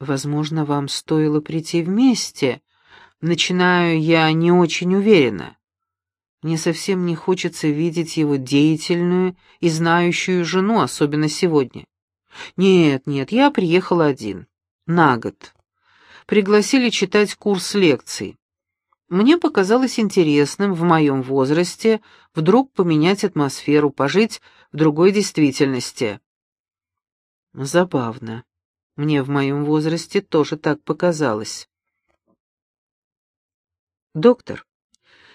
Возможно, вам стоило прийти вместе. Начинаю я не очень уверенно. Мне совсем не хочется видеть его деятельную и знающую жену, особенно сегодня. Нет, нет, я приехал один. На год. Пригласили читать курс лекций. Мне показалось интересным в моем возрасте вдруг поменять атмосферу, пожить в другой действительности. Забавно. Мне в моем возрасте тоже так показалось. Доктор,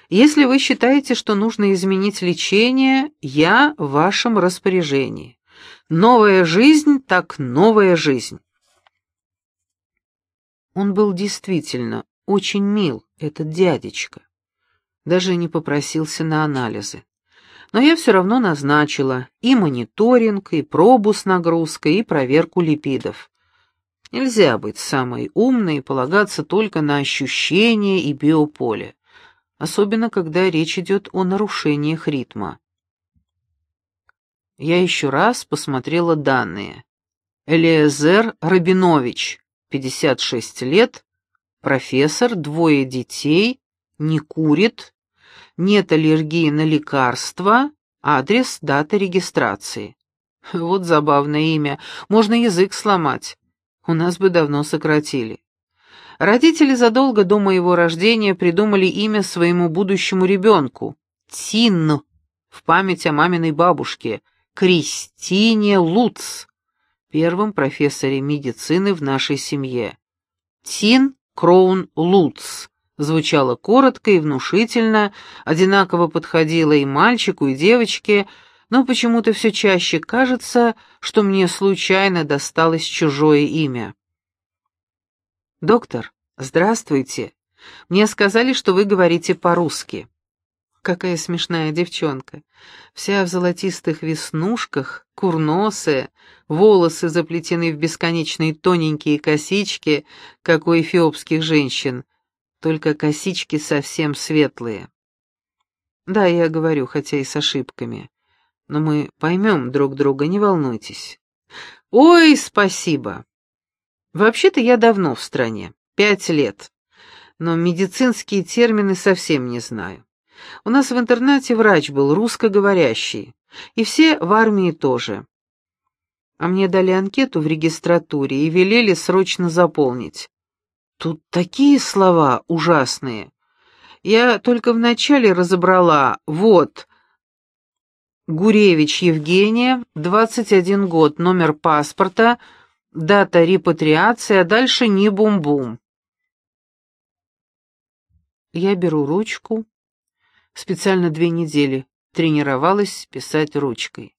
если вы считаете, что нужно изменить лечение, я в вашем распоряжении. Новая жизнь так новая жизнь. Он был действительно очень мил, этот дядечка. Даже не попросился на анализы. Но я все равно назначила и мониторинг, и пробу с нагрузкой, и проверку липидов. Нельзя быть самой умной и полагаться только на ощущения и биополе, особенно когда речь идет о нарушениях ритма. Я еще раз посмотрела данные. Элиезер Рабинович, 56 лет, профессор, двое детей, не курит, нет аллергии на лекарства, адрес, дата регистрации. Вот забавное имя, можно язык сломать у нас бы давно сократили. Родители задолго до моего рождения придумали имя своему будущему ребенку — Тин, в память о маминой бабушке, Кристине Луц, первом профессоре медицины в нашей семье. Тин Кроун Луц звучало коротко и внушительно, одинаково подходило и мальчику, и девочке — но почему-то все чаще кажется, что мне случайно досталось чужое имя. «Доктор, здравствуйте. Мне сказали, что вы говорите по-русски». Какая смешная девчонка. Вся в золотистых веснушках, курносая, волосы заплетены в бесконечные тоненькие косички, как у эфиопских женщин, только косички совсем светлые. Да, я говорю, хотя и с ошибками но мы поймем друг друга, не волнуйтесь. Ой, спасибо. Вообще-то я давно в стране, пять лет, но медицинские термины совсем не знаю. У нас в интернате врач был русскоговорящий, и все в армии тоже. А мне дали анкету в регистратуре и велели срочно заполнить. Тут такие слова ужасные. Я только вначале разобрала, вот, Гуревич Евгения, 21 год, номер паспорта, дата репатриации, а дальше не бум-бум. Я беру ручку, специально две недели тренировалась писать ручкой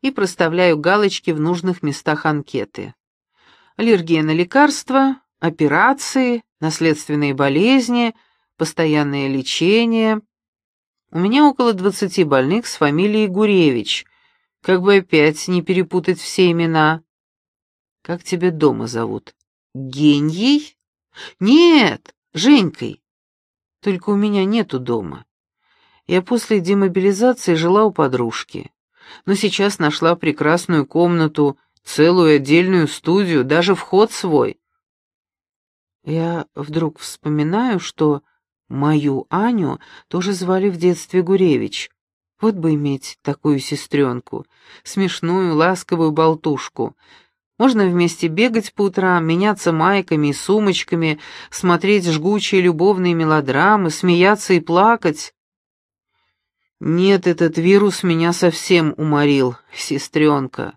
и проставляю галочки в нужных местах анкеты. Аллергия на лекарства, операции, наследственные болезни, постоянное лечение — у меня около двадцати больных с фамилией Гуревич. Как бы опять не перепутать все имена. Как тебя дома зовут? Геньей? Нет, Женькой. Только у меня нету дома. Я после демобилизации жила у подружки. Но сейчас нашла прекрасную комнату, целую отдельную студию, даже вход свой. Я вдруг вспоминаю, что Мою Аню тоже звали в детстве Гуревич. Вот бы иметь такую сестренку, смешную, ласковую болтушку. Можно вместе бегать по утрам, меняться майками и сумочками, смотреть жгучие любовные мелодрамы, смеяться и плакать. Нет, этот вирус меня совсем уморил, сестренка.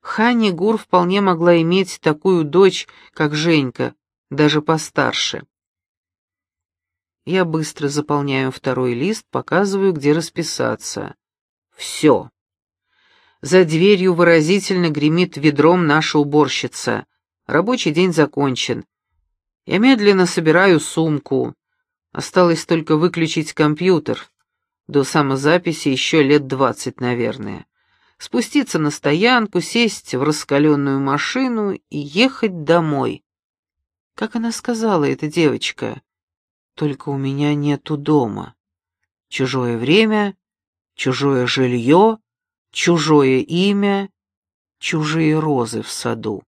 Хани Гур вполне могла иметь такую дочь, как Женька, даже постарше. Я быстро заполняю второй лист, показываю, где расписаться. Все. За дверью выразительно гремит ведром наша уборщица. Рабочий день закончен. Я медленно собираю сумку. Осталось только выключить компьютер. До самозаписи еще лет двадцать, наверное. Спуститься на стоянку, сесть в раскаленную машину и ехать домой. Как она сказала, эта девочка? Только у меня нету дома. Чужое время, чужое жилье, чужое имя, чужие розы в саду.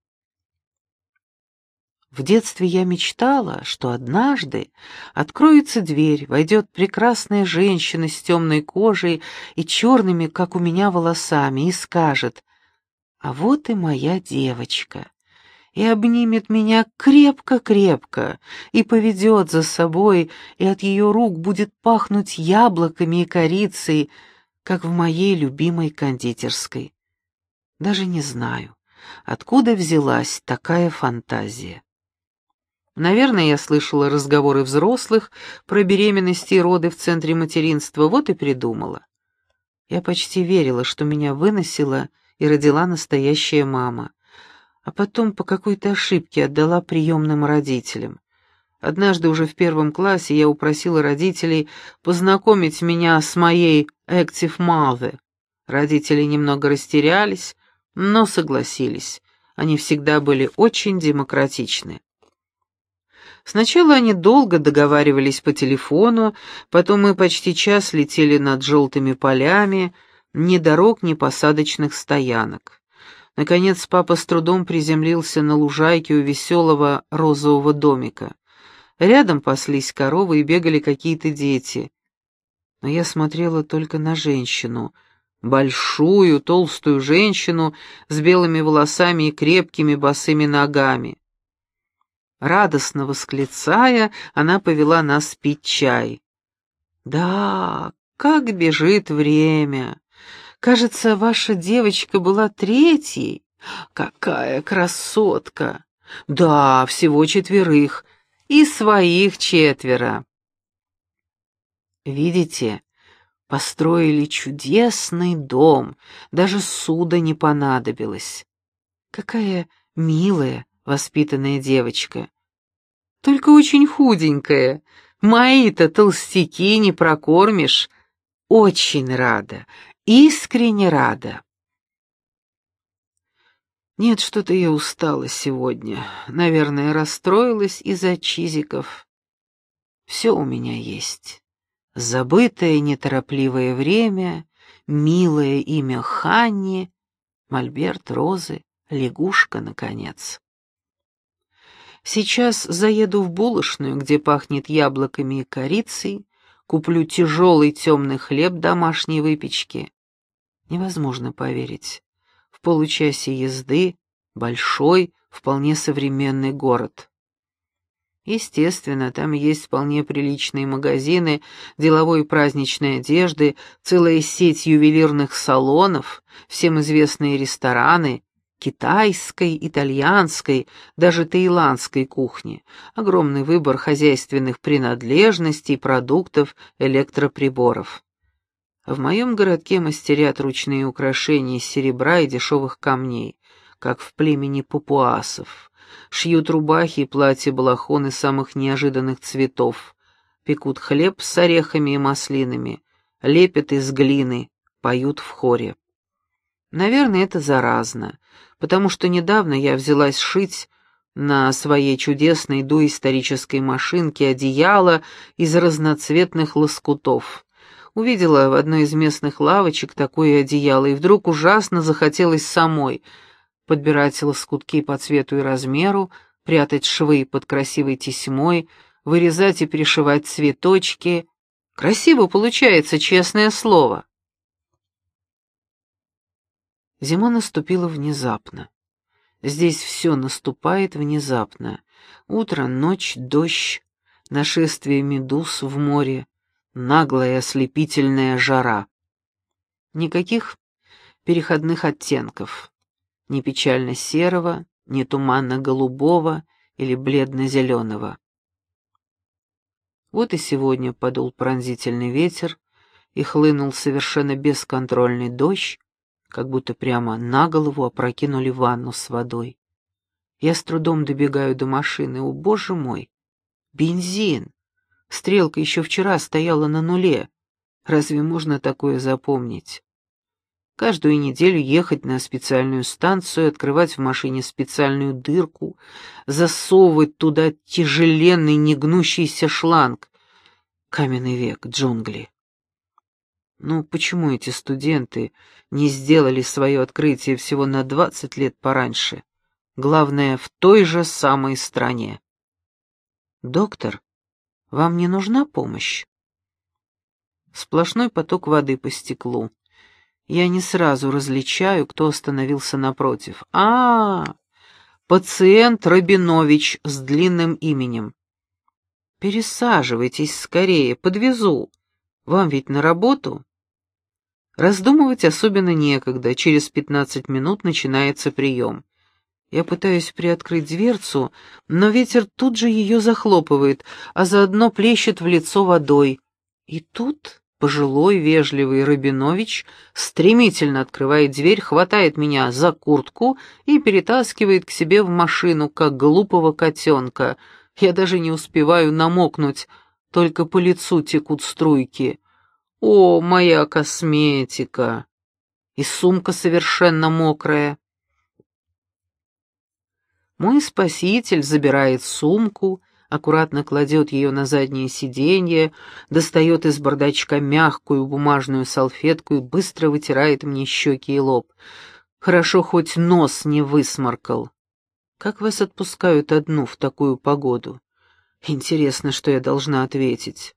В детстве я мечтала, что однажды откроется дверь, войдет прекрасная женщина с темной кожей и черными, как у меня, волосами, и скажет «А вот и моя девочка» и обнимет меня крепко-крепко, и поведет за собой, и от ее рук будет пахнуть яблоками и корицей, как в моей любимой кондитерской. Даже не знаю, откуда взялась такая фантазия. Наверное, я слышала разговоры взрослых про беременности и роды в центре материнства, вот и придумала. Я почти верила, что меня выносила и родила настоящая мама а потом по какой-то ошибке отдала приемным родителям. Однажды уже в первом классе я упросила родителей познакомить меня с моей Active Mother. Родители немного растерялись, но согласились. Они всегда были очень демократичны. Сначала они долго договаривались по телефону, потом мы почти час летели над желтыми полями, ни дорог, ни посадочных стоянок. Наконец папа с трудом приземлился на лужайке у веселого розового домика. Рядом паслись коровы и бегали какие-то дети. Но я смотрела только на женщину, большую, толстую женщину с белыми волосами и крепкими босыми ногами. Радостно восклицая, она повела нас пить чай. «Да, как бежит время!» Кажется, ваша девочка была третьей. Какая красотка! Да, всего четверых. И своих четверо. Видите, построили чудесный дом, даже суда не понадобилось. Какая милая, воспитанная девочка. Только очень худенькая. Мои-то толстяки не прокормишь. Очень рада искренне рада. Нет, что-то я устала сегодня. Наверное, расстроилась из-за чизиков. Все у меня есть. Забытое неторопливое время, милое имя Ханни, мольберт розы, лягушка, наконец. Сейчас заеду в булочную, где пахнет яблоками и корицей, куплю тяжелый темный хлеб домашней выпечки, Невозможно поверить. В получасе езды большой, вполне современный город. Естественно, там есть вполне приличные магазины, деловой и праздничной одежды, целая сеть ювелирных салонов, всем известные рестораны, китайской, итальянской, даже таиландской кухни, огромный выбор хозяйственных принадлежностей, продуктов, электроприборов. В моем городке мастерят ручные украшения из серебра и дешевых камней, как в племени папуасов. Шьют рубахи и платья-балахоны самых неожиданных цветов, пекут хлеб с орехами и маслинами, лепят из глины, поют в хоре. Наверное, это заразно, потому что недавно я взялась шить на своей чудесной доисторической машинке одеяло из разноцветных лоскутов. Увидела в одной из местных лавочек такое одеяло, и вдруг ужасно захотелось самой подбирать лоскутки по цвету и размеру, прятать швы под красивой тесьмой, вырезать и пришивать цветочки. Красиво получается, честное слово. Зима наступила внезапно. Здесь все наступает внезапно. Утро, ночь, дождь, нашествие медуз в море, наглая ослепительная жара. Никаких переходных оттенков, ни печально-серого, ни туманно-голубого или бледно-зеленого. Вот и сегодня подул пронзительный ветер и хлынул совершенно бесконтрольный дождь, как будто прямо на голову опрокинули ванну с водой. Я с трудом добегаю до машины, о боже мой, бензин! Стрелка еще вчера стояла на нуле. Разве можно такое запомнить? Каждую неделю ехать на специальную станцию, открывать в машине специальную дырку, засовывать туда тяжеленный негнущийся шланг. Каменный век, джунгли. Ну, почему эти студенты не сделали свое открытие всего на двадцать лет пораньше? Главное, в той же самой стране. «Доктор, вам не нужна помощь?» Сплошной поток воды по стеклу. Я не сразу различаю, кто остановился напротив. а, -а, -а пациент Рабинович с длинным именем. Пересаживайтесь скорее, подвезу. Вам ведь на работу? Раздумывать особенно некогда, через пятнадцать минут начинается прием. Я пытаюсь приоткрыть дверцу, но ветер тут же ее захлопывает, а заодно плещет в лицо водой. И тут пожилой, вежливый Рабинович стремительно открывает дверь, хватает меня за куртку и перетаскивает к себе в машину, как глупого котенка. Я даже не успеваю намокнуть, только по лицу текут струйки. О, моя косметика! И сумка совершенно мокрая. Мой спаситель забирает сумку, аккуратно кладет ее на заднее сиденье, достает из бардачка мягкую бумажную салфетку и быстро вытирает мне щеки и лоб. Хорошо, хоть нос не высморкал. Как вас отпускают одну в такую погоду? Интересно, что я должна ответить.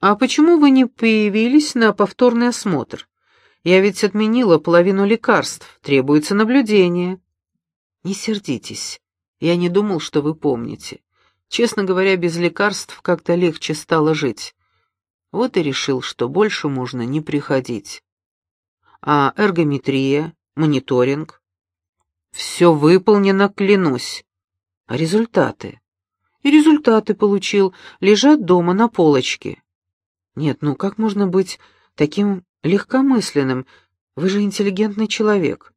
«А почему вы не появились на повторный осмотр? Я ведь отменила половину лекарств, требуется наблюдение». Не сердитесь. Я не думал, что вы помните. Честно говоря, без лекарств как-то легче стало жить. Вот и решил, что больше можно не приходить. А эргометрия, мониторинг? Все выполнено, клянусь. А результаты? И результаты получил, лежат дома на полочке. Нет, ну как можно быть таким легкомысленным? Вы же интеллигентный человек.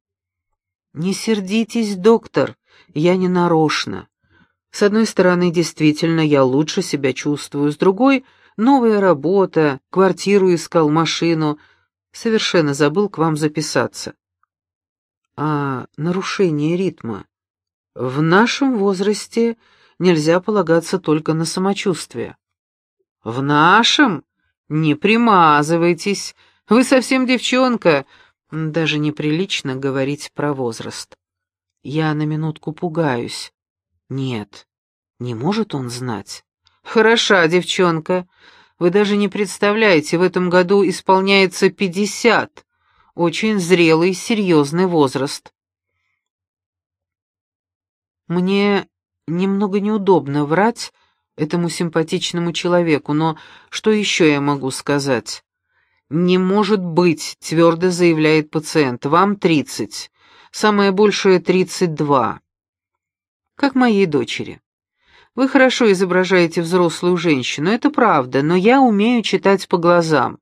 «Не сердитесь, доктор, я не нарочно. С одной стороны, действительно, я лучше себя чувствую, с другой — новая работа, квартиру искал, машину. Совершенно забыл к вам записаться». «А нарушение ритма? В нашем возрасте нельзя полагаться только на самочувствие». «В нашем? Не примазывайтесь. Вы совсем девчонка». Даже неприлично говорить про возраст. Я на минутку пугаюсь. Нет, не может он знать. Хороша девчонка. Вы даже не представляете, в этом году исполняется пятьдесят. Очень зрелый, серьезный возраст. Мне немного неудобно врать этому симпатичному человеку, но что еще я могу сказать? «Не может быть», — твердо заявляет пациент, — «вам тридцать, самое большее тридцать два». Как моей дочери. Вы хорошо изображаете взрослую женщину, это правда, но я умею читать по глазам.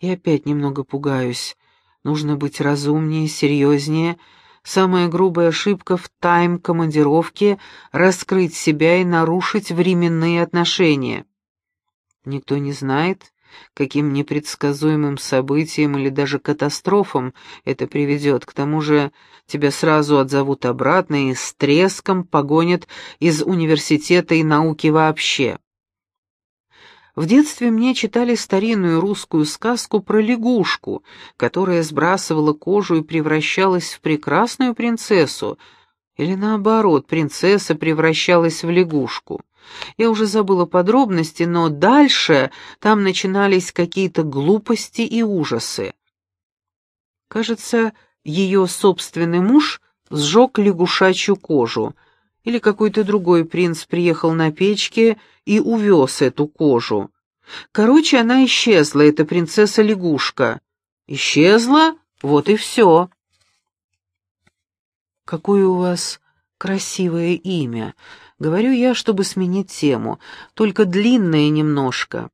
И опять немного пугаюсь. Нужно быть разумнее, серьезнее. Самая грубая ошибка в тайм-командировке — раскрыть себя и нарушить временные отношения. Никто не знает, каким непредсказуемым событиям или даже катастрофам это приведет. К тому же тебя сразу отзовут обратно и с треском погонят из университета и науки вообще. В детстве мне читали старинную русскую сказку про лягушку, которая сбрасывала кожу и превращалась в прекрасную принцессу, или наоборот, принцесса превращалась в лягушку. Я уже забыла подробности, но дальше там начинались какие-то глупости и ужасы. Кажется, ее собственный муж сжег лягушачью кожу, или какой-то другой принц приехал на печке и увез эту кожу. Короче, она исчезла, эта принцесса-лягушка. Исчезла, вот и все. «Какое у вас красивое имя», Говорю я, чтобы сменить тему, только длинное немножко.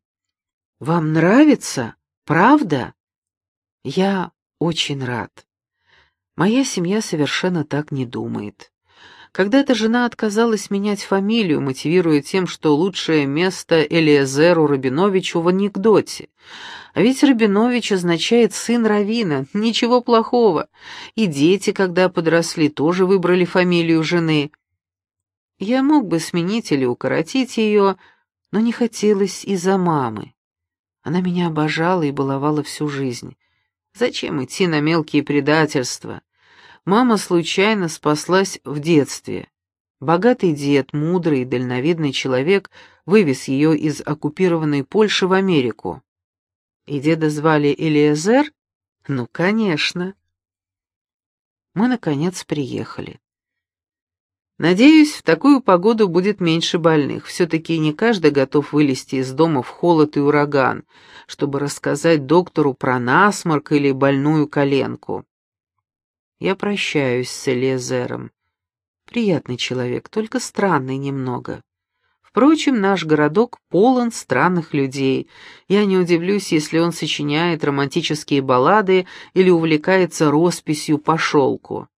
Вам нравится? Правда? Я очень рад. Моя семья совершенно так не думает. Когда-то жена отказалась менять фамилию, мотивируя тем, что лучшее место Элиезеру Рабиновичу в анекдоте. А ведь Рабинович означает «сын Равина», ничего плохого. И дети, когда подросли, тоже выбрали фамилию жены – я мог бы сменить или укоротить ее, но не хотелось из-за мамы. Она меня обожала и баловала всю жизнь. Зачем идти на мелкие предательства? Мама случайно спаслась в детстве. Богатый дед, мудрый и дальновидный человек, вывез ее из оккупированной Польши в Америку. И деда звали Элиезер? Ну, конечно. Мы, наконец, приехали. Надеюсь, в такую погоду будет меньше больных. Все-таки не каждый готов вылезти из дома в холод и ураган, чтобы рассказать доктору про насморк или больную коленку. Я прощаюсь с Элиезером. Приятный человек, только странный немного. Впрочем, наш городок полон странных людей. Я не удивлюсь, если он сочиняет романтические баллады или увлекается росписью по шелку.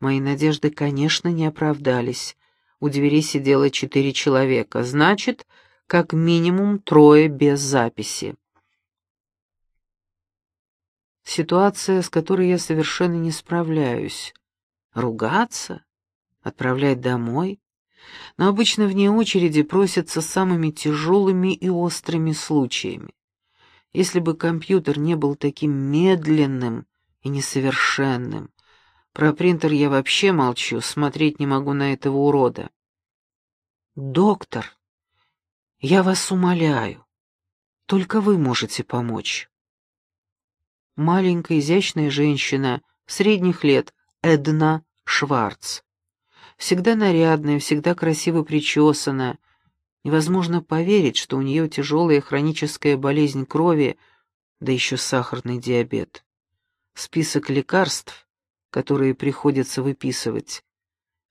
Мои надежды, конечно, не оправдались. У двери сидело четыре человека, значит, как минимум трое без записи. Ситуация, с которой я совершенно не справляюсь. Ругаться? Отправлять домой? Но обычно вне очереди просятся самыми тяжелыми и острыми случаями. Если бы компьютер не был таким медленным и несовершенным, про принтер я вообще молчу, смотреть не могу на этого урода. Доктор, я вас умоляю, только вы можете помочь. Маленькая изящная женщина, средних лет, Эдна Шварц. Всегда нарядная, всегда красиво причесанная. Невозможно поверить, что у нее тяжелая хроническая болезнь крови, да еще сахарный диабет. Список лекарств которые приходится выписывать,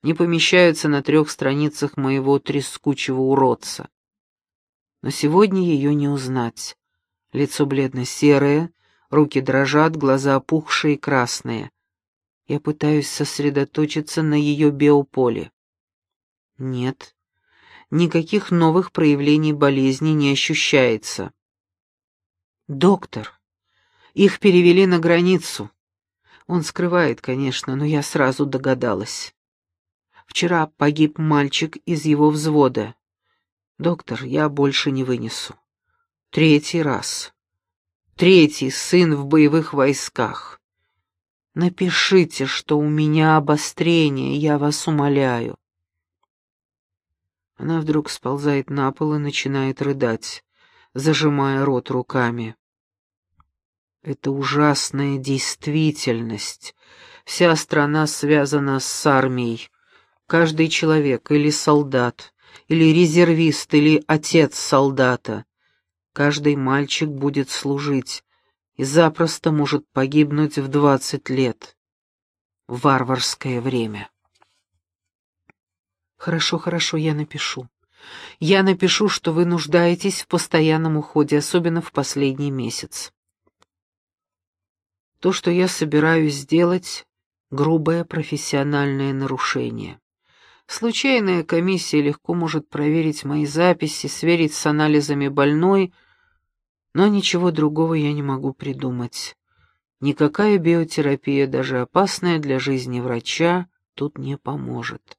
не помещаются на трех страницах моего трескучего уродца. Но сегодня ее не узнать. Лицо бледно-серое, руки дрожат, глаза опухшие и красные. Я пытаюсь сосредоточиться на ее биополе. Нет, никаких новых проявлений болезни не ощущается. Доктор, их перевели на границу. Он скрывает, конечно, но я сразу догадалась. Вчера погиб мальчик из его взвода. Доктор, я больше не вынесу. Третий раз. Третий сын в боевых войсках. Напишите, что у меня обострение, я вас умоляю. Она вдруг сползает на пол и начинает рыдать, зажимая рот руками. Это ужасная действительность. Вся страна связана с армией. Каждый человек или солдат, или резервист, или отец солдата. Каждый мальчик будет служить и запросто может погибнуть в двадцать лет. Варварское время. Хорошо, хорошо, я напишу. Я напишу, что вы нуждаетесь в постоянном уходе, особенно в последний месяц. То, что я собираюсь сделать, грубое профессиональное нарушение. Случайная комиссия легко может проверить мои записи, сверить с анализами больной, но ничего другого я не могу придумать. Никакая биотерапия, даже опасная для жизни врача, тут не поможет.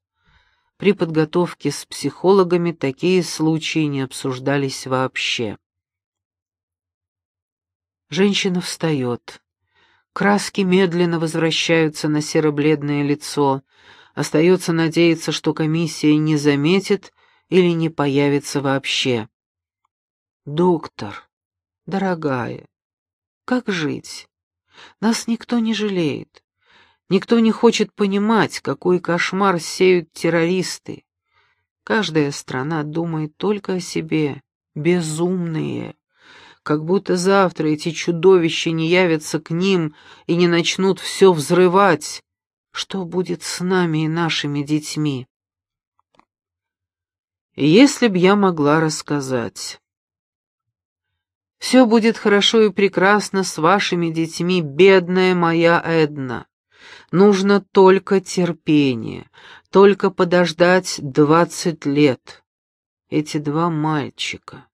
При подготовке с психологами такие случаи не обсуждались вообще. Женщина встает. Краски медленно возвращаются на серо-бледное лицо. Остается надеяться, что комиссия не заметит или не появится вообще. «Доктор, дорогая, как жить? Нас никто не жалеет. Никто не хочет понимать, какой кошмар сеют террористы. Каждая страна думает только о себе. Безумные как будто завтра эти чудовища не явятся к ним и не начнут все взрывать. Что будет с нами и нашими детьми? Если б я могла рассказать. Все будет хорошо и прекрасно с вашими детьми, бедная моя Эдна. Нужно только терпение, только подождать двадцать лет. Эти два мальчика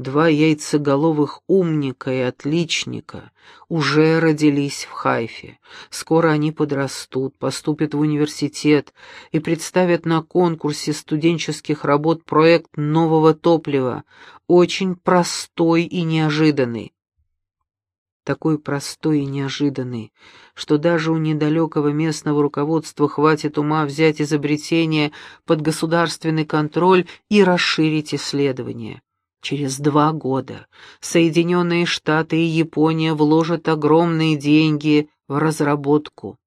Два яйцеголовых умника и отличника уже родились в Хайфе. Скоро они подрастут, поступят в университет и представят на конкурсе студенческих работ проект нового топлива, очень простой и неожиданный. такой простой и неожиданный, что даже у недалекого местного руководства хватит ума взять изобретение под государственный контроль и расширить исследования. Через два года Соединенные Штаты и Япония вложат огромные деньги в разработку.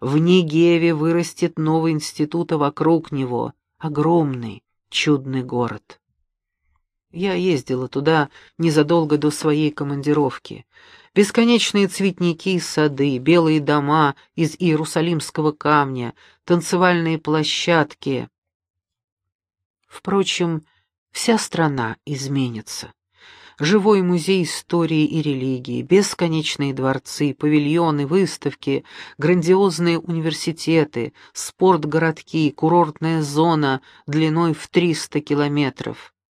В Нигеве вырастет новый институт, а вокруг него огромный, чудный город. Я ездила туда незадолго до своей командировки. Бесконечные цветники и сады, белые дома из иерусалимского камня, танцевальные площадки. Впрочем, вся страна изменится. Живой музей истории и религии, бесконечные дворцы, павильоны, выставки, грандиозные университеты, спортгородки, курортная зона длиной в 300 километров.